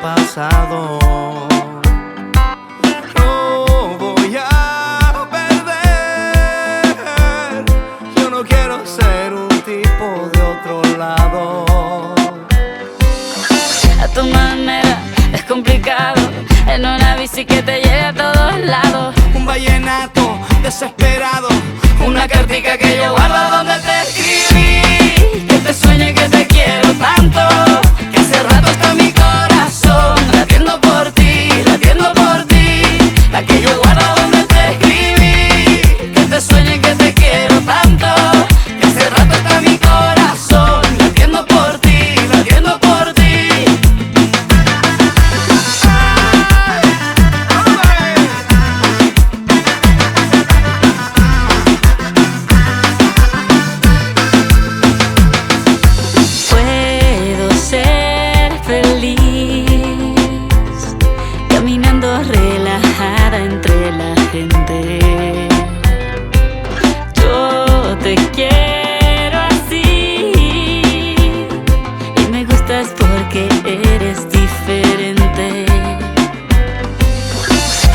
pasado. No voy a perder. Yo no quiero ser un tipo de otro lado. A tu manera es complicado. En una bici que te lleve a todos lados. Un vallenato desesperado. Una cartica que yo te quiero así. Y me gustas porque eres diferente.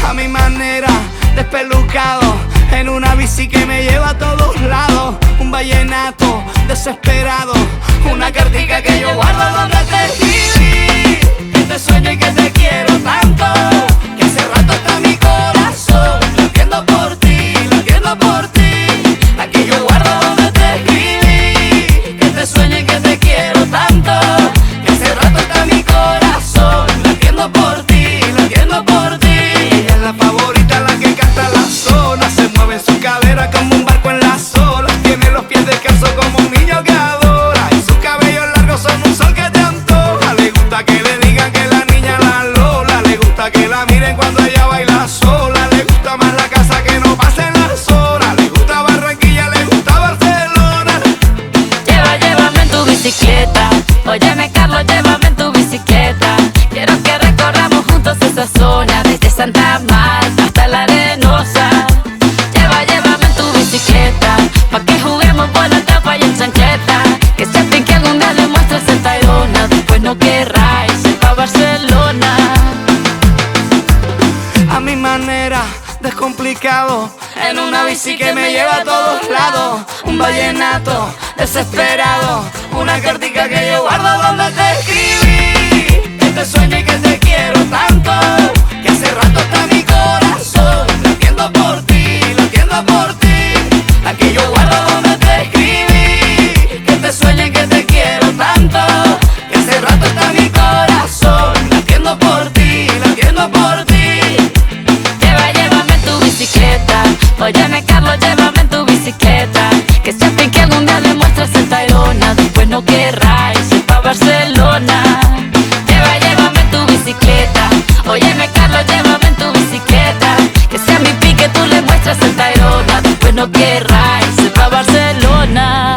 A mi manera, despelucado En una bici que me lleva a todos lados. Un vallenato desesperado Una cartica que yo guardo bicicleta. Óyeme, Carlos, llévame en tu bicicleta. Quiero que recorramos juntos esa zona, desde Santa Marta hasta la Arenosa. Lleva, llévame en tu bicicleta, pa' que juguemos por la tapa y en chancheta. Que sepan que algún día le muestres el después no querráis ir pa' Barcelona. a mi manera, descomplicado. En una bici que me lleva a todos lados. Un vallenato desesperado. Una cartica que yo guardo donde te escribí. Que te sueño y que te quiero tanto. no querráis, se va a Barcelona.